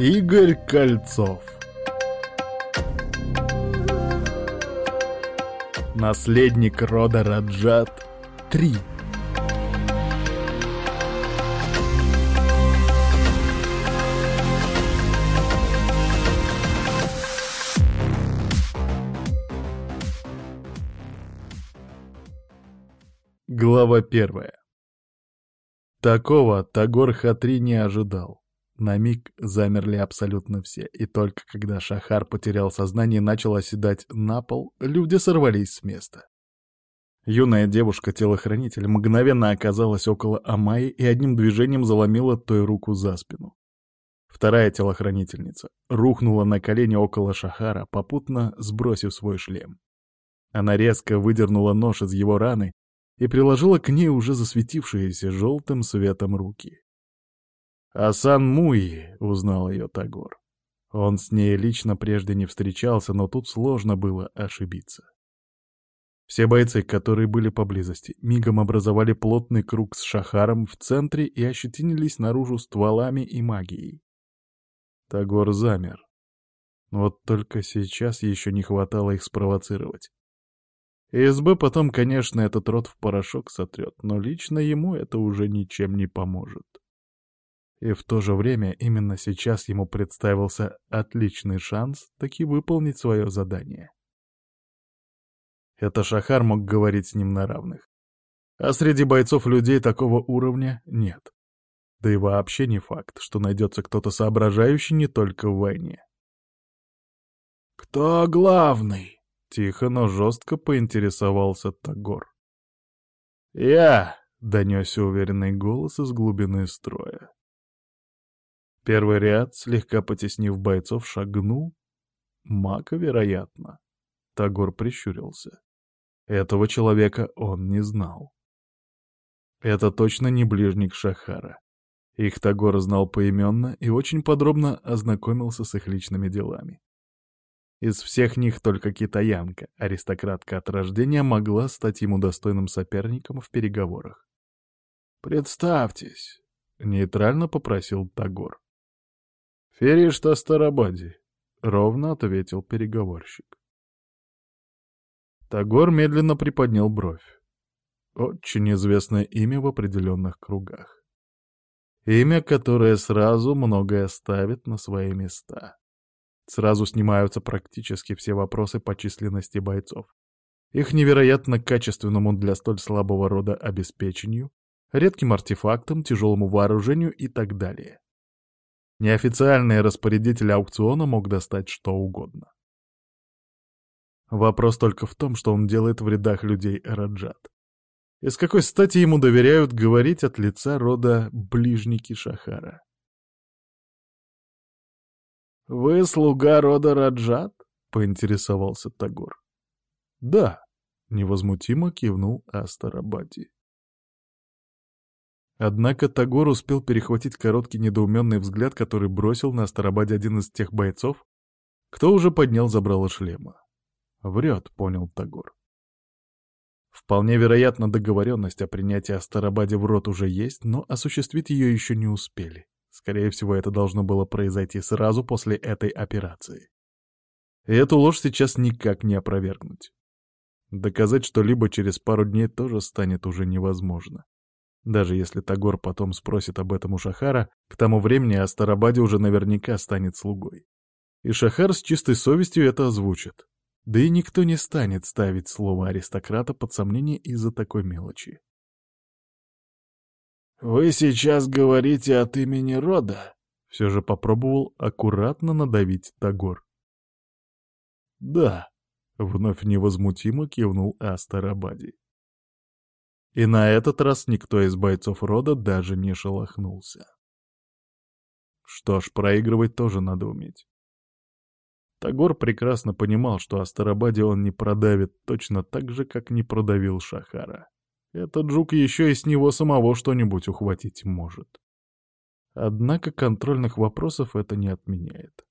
Игорь Кольцов. Наследник рода Раджат 3 Глава первая. Такого Тагор Хатри не ожидал. На миг замерли абсолютно все, и только когда Шахар потерял сознание и начал оседать на пол, люди сорвались с места. Юная девушка-телохранитель мгновенно оказалась около Амайи и одним движением заломила той руку за спину. Вторая телохранительница рухнула на колени около Шахара, попутно сбросив свой шлем. Она резко выдернула нож из его раны и приложила к ней уже засветившиеся желтым светом руки. «Асан Муи», — узнал ее Тагор. Он с ней лично прежде не встречался, но тут сложно было ошибиться. Все бойцы, которые были поблизости, мигом образовали плотный круг с шахаром в центре и ощетинились наружу стволами и магией. Тагор замер. Вот только сейчас еще не хватало их спровоцировать. СБ потом, конечно, этот рот в порошок сотрет, но лично ему это уже ничем не поможет. И в то же время именно сейчас ему представился отличный шанс таки выполнить свое задание. Это Шахар мог говорить с ним на равных. А среди бойцов людей такого уровня нет. Да и вообще не факт, что найдется кто-то соображающий не только в войне. «Кто главный?» Тихо, но жестко поинтересовался Тагор. «Я!» — донесся уверенный голос из глубины строя. Первый ряд, слегка потеснив бойцов, шагнул. Мака, вероятно. Тагор прищурился. Этого человека он не знал. Это точно не ближник Шахара. Их Тагор знал поименно и очень подробно ознакомился с их личными делами. Из всех них только китаянка, аристократка от рождения, могла стать ему достойным соперником в переговорах. «Представьтесь», — нейтрально попросил Тагор. «Феришта Старабади», — ровно ответил переговорщик. Тагор медленно приподнял бровь. Очень известное имя в определенных кругах. Имя, которое сразу многое ставит на свои места. Сразу снимаются практически все вопросы по численности бойцов. Их невероятно качественному для столь слабого рода обеспечению, редким артефактам, тяжелому вооружению и так далее. Неофициальный распорядитель аукциона мог достать что угодно. Вопрос только в том, что он делает в рядах людей Раджат. И с какой стати ему доверяют говорить от лица рода ближники Шахара? «Вы слуга рода Раджат?» — поинтересовался Тагор. «Да», — невозмутимо кивнул Астарабади. Однако Тагор успел перехватить короткий недоуменный взгляд, который бросил на Астарабаде один из тех бойцов, кто уже поднял забрало шлема. «Врет», — понял Тагор. Вполне вероятно, договоренность о принятии Астарабаде в рот уже есть, но осуществить ее еще не успели. Скорее всего, это должно было произойти сразу после этой операции. И эту ложь сейчас никак не опровергнуть. Доказать что-либо через пару дней тоже станет уже невозможно. Даже если Тагор потом спросит об этом у Шахара, к тому времени Астарабаде уже наверняка станет слугой. И Шахар с чистой совестью это озвучит. Да и никто не станет ставить слово аристократа под сомнение из-за такой мелочи. «Вы сейчас говорите от имени рода?» — все же попробовал аккуратно надавить Тагор. «Да», — вновь невозмутимо кивнул Астарабади. И на этот раз никто из бойцов рода даже не шелохнулся. Что ж, проигрывать тоже надо уметь. Тагор прекрасно понимал, что Астарабаде он не продавит точно так же, как не продавил Шахара. Этот жук еще и с него самого что-нибудь ухватить может. Однако контрольных вопросов это не отменяет.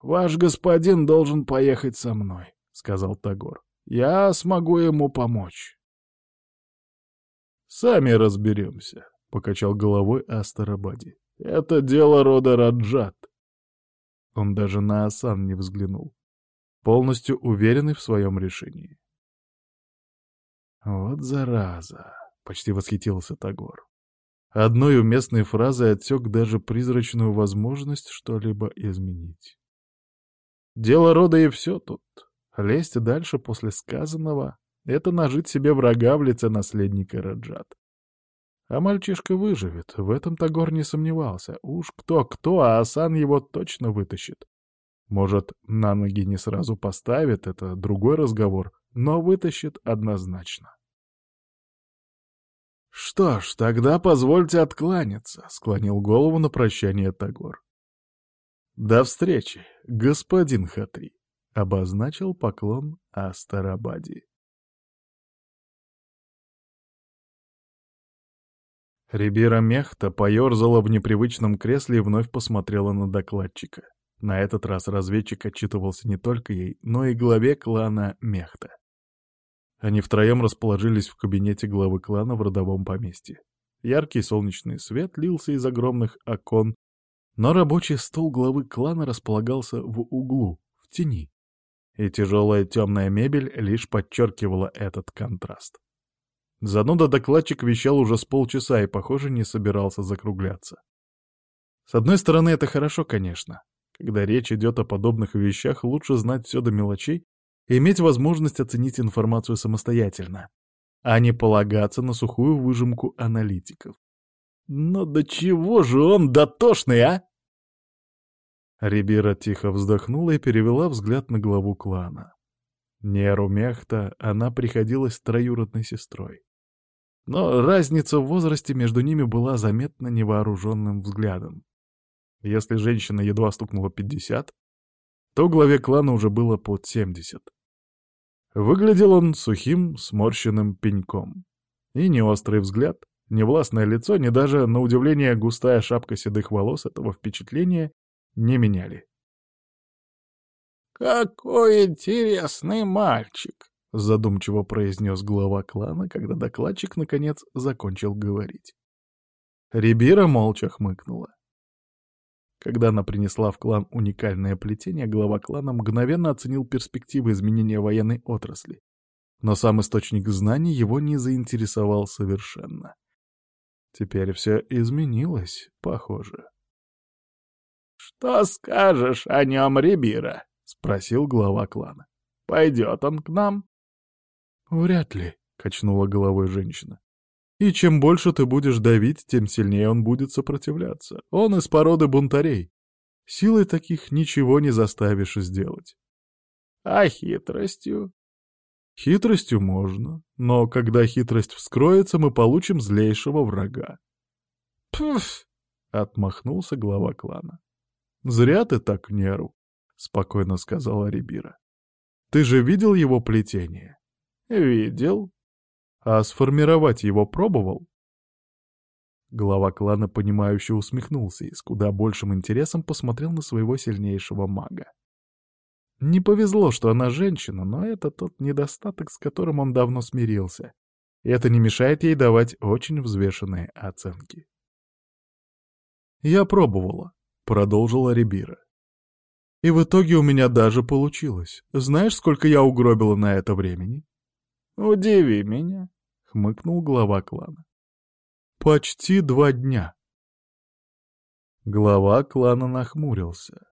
«Ваш господин должен поехать со мной», — сказал Тагор. «Я смогу ему помочь». «Сами разберемся», — покачал головой Астарабади. Это дело рода Раджат. Он даже на Асан не взглянул, полностью уверенный в своем решении. «Вот зараза!» — почти восхитился Тагор. Одной уместной фразой отсек даже призрачную возможность что-либо изменить. Дело рода и все тут. Лезть дальше после сказанного — это нажить себе врага в лице наследника Раджат. А мальчишка выживет, в этом Тагор не сомневался. Уж кто-кто, а Асан его точно вытащит. Может, на ноги не сразу поставит, это другой разговор, но вытащит однозначно. «Что ж, тогда позвольте откланяться», — склонил голову на прощание Тагор. «До встречи, господин Хатри», — обозначил поклон Астарабади. Рибера Мехта поерзала в непривычном кресле и вновь посмотрела на докладчика. На этот раз разведчик отчитывался не только ей, но и главе клана Мехта. Они втроем расположились в кабинете главы клана в родовом поместье. Яркий солнечный свет лился из огромных окон, но рабочий стол главы клана располагался в углу, в тени. И тяжелая темная мебель лишь подчеркивала этот контраст. Зануда докладчик вещал уже с полчаса и, похоже, не собирался закругляться. С одной стороны, это хорошо, конечно. Когда речь идет о подобных вещах, лучше знать все до мелочей и иметь возможность оценить информацию самостоятельно, а не полагаться на сухую выжимку аналитиков. Но до чего же он дотошный, а? Рибера тихо вздохнула и перевела взгляд на главу клана. Неру Мехта она приходилась троюродной сестрой. Но разница в возрасте между ними была заметна невооруженным взглядом. Если женщина едва стукнула 50, то главе клана уже было под 70. Выглядел он сухим, сморщенным пеньком. И ни острый взгляд, ни властное лицо, ни даже, на удивление, густая шапка седых волос этого впечатления не меняли. «Какой интересный мальчик!» — задумчиво произнес глава клана, когда докладчик, наконец, закончил говорить. Рибира молча хмыкнула. Когда она принесла в клан уникальное плетение, глава клана мгновенно оценил перспективы изменения военной отрасли. Но сам источник знаний его не заинтересовал совершенно. Теперь все изменилось, похоже. «Что скажешь о нем, Рибира?» — спросил глава клана. «Пойдет он к нам?» «Вряд ли», — качнула головой женщина. «И чем больше ты будешь давить, тем сильнее он будет сопротивляться. Он из породы бунтарей. Силой таких ничего не заставишь сделать». «А хитростью?» «Хитростью можно, но когда хитрость вскроется, мы получим злейшего врага». «Пф!» — отмахнулся глава клана. «Зря ты так нерву», — спокойно сказала Рибира. «Ты же видел его плетение?» «Видел». «А сформировать его пробовал?» Глава клана, понимающе усмехнулся и с куда большим интересом посмотрел на своего сильнейшего мага. Не повезло, что она женщина, но это тот недостаток, с которым он давно смирился. И это не мешает ей давать очень взвешенные оценки. «Я пробовала», — продолжила Рибира. «И в итоге у меня даже получилось. Знаешь, сколько я угробила на это времени?» «Удиви меня», — хмыкнул глава клана. «Почти два дня». Глава клана нахмурился.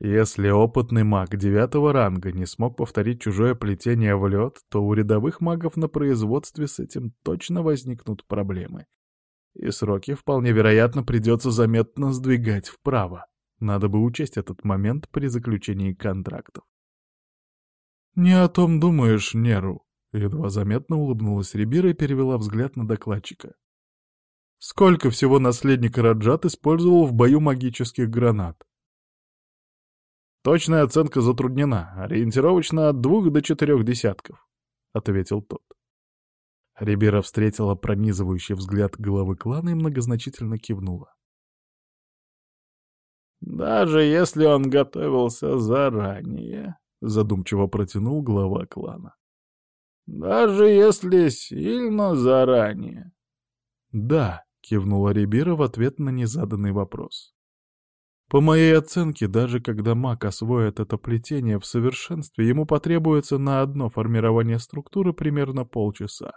Если опытный маг девятого ранга не смог повторить чужое плетение в лед, то у рядовых магов на производстве с этим точно возникнут проблемы. И сроки вполне вероятно придется заметно сдвигать вправо. Надо бы учесть этот момент при заключении контрактов. «Не о том думаешь, Неру», Едва заметно улыбнулась Рибира и перевела взгляд на докладчика. «Сколько всего наследник Раджат использовал в бою магических гранат?» «Точная оценка затруднена, ориентировочно от двух до четырех десятков», — ответил тот. Рибера встретила пронизывающий взгляд главы клана и многозначительно кивнула. «Даже если он готовился заранее», — задумчиво протянул глава клана. «Даже если сильно заранее». «Да», — кивнула Рибира в ответ на незаданный вопрос. По моей оценке, даже когда маг освоит это плетение в совершенстве, ему потребуется на одно формирование структуры примерно полчаса.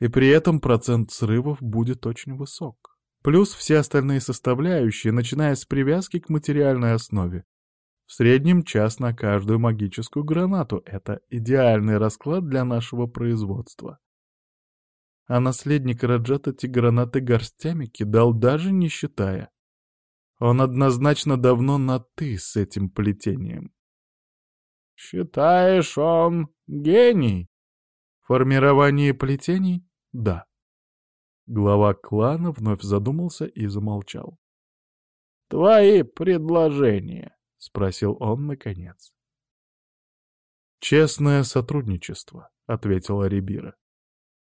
И при этом процент срывов будет очень высок. Плюс все остальные составляющие, начиная с привязки к материальной основе. В среднем час на каждую магическую гранату — это идеальный расклад для нашего производства. А наследник Раджат эти гранаты горстями кидал, даже не считая. Он однозначно давно на «ты» с этим плетением. «Считаешь, он гений?» В формировании плетений — да. Глава клана вновь задумался и замолчал. «Твои предложения?» — спросил он наконец. «Честное сотрудничество», — ответила Рибира.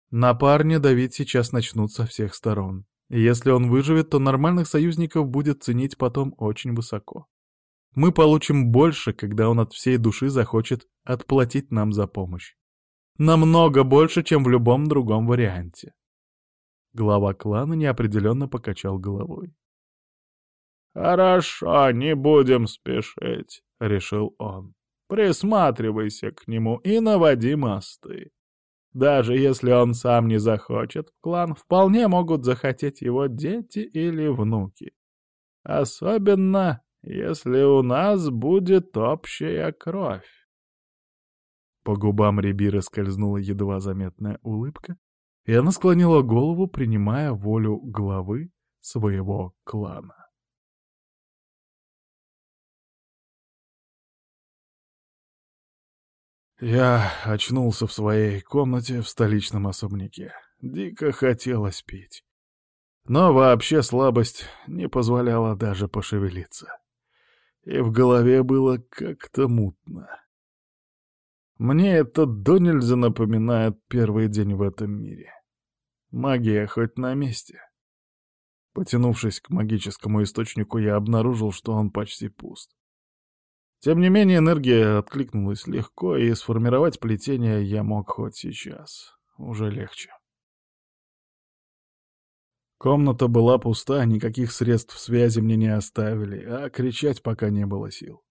«На парня давить сейчас начнут со всех сторон. Если он выживет, то нормальных союзников будет ценить потом очень высоко. Мы получим больше, когда он от всей души захочет отплатить нам за помощь. Намного больше, чем в любом другом варианте. Глава клана неопределенно покачал головой. «Хорошо, не будем спешить», — решил он. «Присматривайся к нему и наводи мосты. Даже если он сам не захочет в клан, вполне могут захотеть его дети или внуки. Особенно, если у нас будет общая кровь». По губам Рибиры скользнула едва заметная улыбка, и она склонила голову, принимая волю главы своего клана. Я очнулся в своей комнате в столичном особняке. Дико хотелось пить. Но вообще слабость не позволяла даже пошевелиться. И в голове было как-то мутно. Мне это до нельзя напоминает первый день в этом мире. Магия хоть на месте. Потянувшись к магическому источнику, я обнаружил, что он почти пуст. Тем не менее, энергия откликнулась легко, и сформировать плетение я мог хоть сейчас. Уже легче. Комната была пуста, никаких средств связи мне не оставили, а кричать пока не было сил.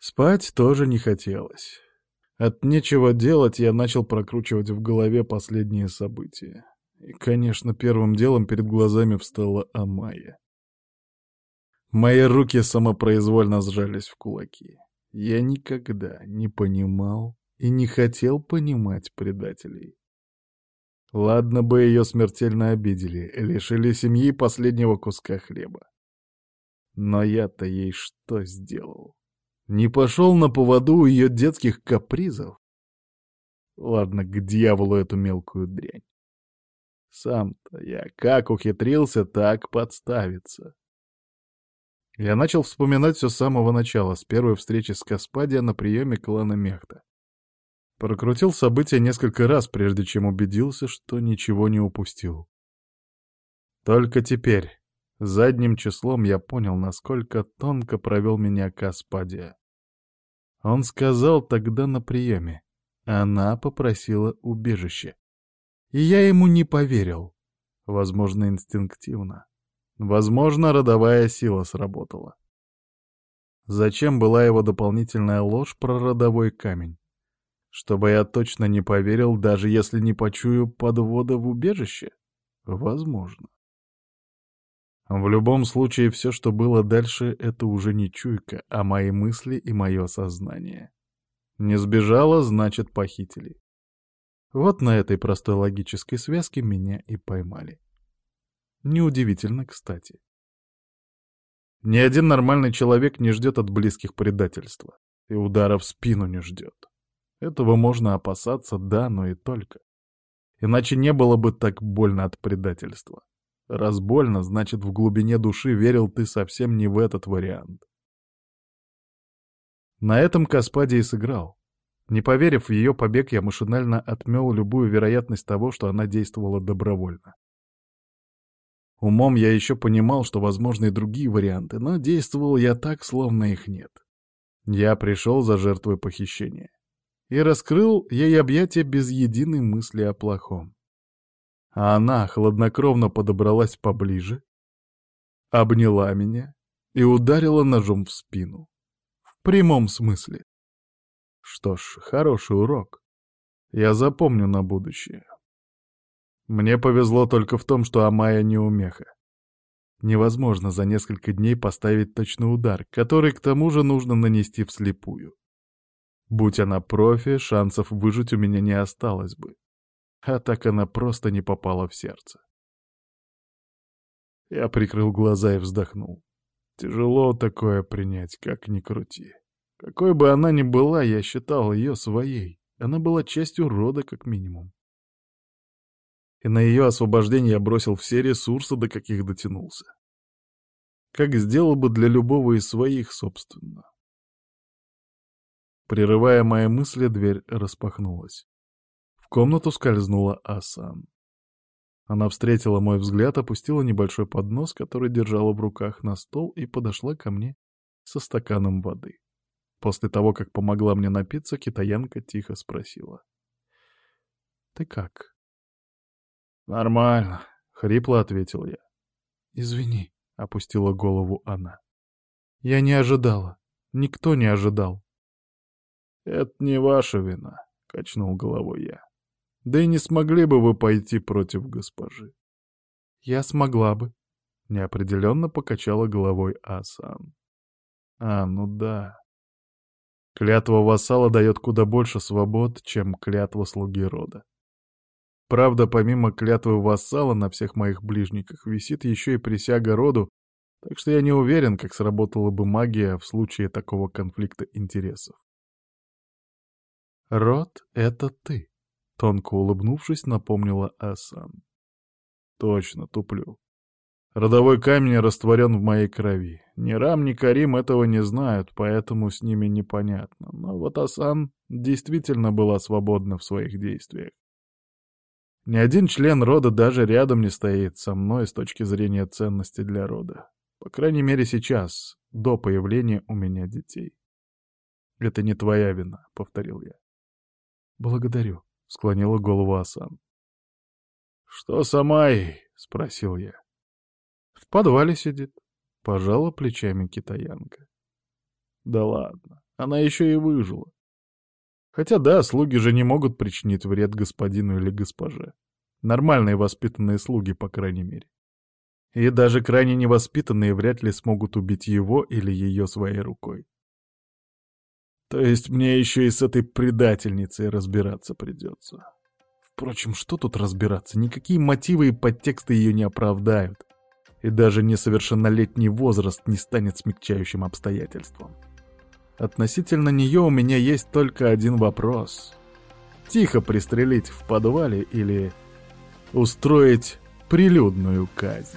Спать тоже не хотелось. От нечего делать я начал прокручивать в голове последние события. И, конечно, первым делом перед глазами встала Амайя. Мои руки самопроизвольно сжались в кулаки. Я никогда не понимал и не хотел понимать предателей. Ладно бы ее смертельно обидели, лишили семьи последнего куска хлеба. Но я-то ей что сделал? Не пошел на поводу у ее детских капризов? Ладно, к дьяволу эту мелкую дрянь. Сам-то я как ухитрился так подставиться? Я начал вспоминать все с самого начала, с первой встречи с Каспадия на приеме клана Мехта. Прокрутил события несколько раз, прежде чем убедился, что ничего не упустил. Только теперь, задним числом, я понял, насколько тонко провел меня Каспадия. Он сказал тогда на приеме. Она попросила убежище. И я ему не поверил. Возможно, инстинктивно. Возможно, родовая сила сработала. Зачем была его дополнительная ложь про родовой камень? Чтобы я точно не поверил, даже если не почую подвода в убежище? Возможно. В любом случае, все, что было дальше, это уже не чуйка, а мои мысли и мое сознание. Не сбежала, значит, похитили. Вот на этой простой логической связке меня и поймали. Неудивительно, кстати. Ни один нормальный человек не ждет от близких предательства, и удара в спину не ждет. Этого можно опасаться, да, но и только. Иначе не было бы так больно от предательства. Раз больно, значит, в глубине души верил ты совсем не в этот вариант. На этом Каспади и сыграл. Не поверив в ее побег, я машинально отмел любую вероятность того, что она действовала добровольно. Умом я еще понимал, что возможны и другие варианты, но действовал я так, словно их нет. Я пришел за жертвой похищения. И раскрыл ей объятия без единой мысли о плохом. А она хладнокровно подобралась поближе, обняла меня и ударила ножом в спину. В прямом смысле. Что ж, хороший урок. Я запомню на будущее. Мне повезло только в том, что Амая не умеха. Невозможно за несколько дней поставить точный удар, который к тому же нужно нанести вслепую. Будь она профи, шансов выжить у меня не осталось бы. А так она просто не попала в сердце. Я прикрыл глаза и вздохнул. Тяжело такое принять, как ни крути. Какой бы она ни была, я считал ее своей. Она была частью рода, как минимум. И на ее освобождение я бросил все ресурсы, до каких дотянулся. Как сделал бы для любого из своих, собственно. Прерывая мои мысли, дверь распахнулась. В комнату скользнула Асан. Она встретила мой взгляд, опустила небольшой поднос, который держала в руках на стол, и подошла ко мне со стаканом воды. После того, как помогла мне напиться, китаянка тихо спросила. «Ты как?» «Нормально», — хрипло ответил я. «Извини», — опустила голову она. «Я не ожидала. Никто не ожидал». «Это не ваша вина», — качнул головой я. Да и не смогли бы вы пойти против госпожи. Я смогла бы. Неопределенно покачала головой Асан. А, ну да. Клятва вассала дает куда больше свобод, чем клятва слуги рода. Правда, помимо клятвы вассала на всех моих ближниках висит еще и присяга роду, так что я не уверен, как сработала бы магия в случае такого конфликта интересов. «Род — это ты», Тонко улыбнувшись, напомнила Асан. Точно, туплю. Родовой камень растворен в моей крови. Ни Рам, ни Карим этого не знают, поэтому с ними непонятно. Но вот Асан действительно была свободна в своих действиях. Ни один член рода даже рядом не стоит со мной с точки зрения ценности для рода. По крайней мере сейчас, до появления у меня детей. «Это не твоя вина», — повторил я. «Благодарю», — склонила голову Асан. «Что с Амайей?» — спросил я. «В подвале сидит», — пожала плечами китаянка. «Да ладно, она еще и выжила. Хотя да, слуги же не могут причинить вред господину или госпоже. Нормальные воспитанные слуги, по крайней мере. И даже крайне невоспитанные вряд ли смогут убить его или ее своей рукой. То есть мне еще и с этой предательницей разбираться придется. Впрочем, что тут разбираться? Никакие мотивы и подтексты ее не оправдают. И даже несовершеннолетний возраст не станет смягчающим обстоятельством. Относительно нее у меня есть только один вопрос. Тихо пристрелить в подвале или устроить прилюдную казнь?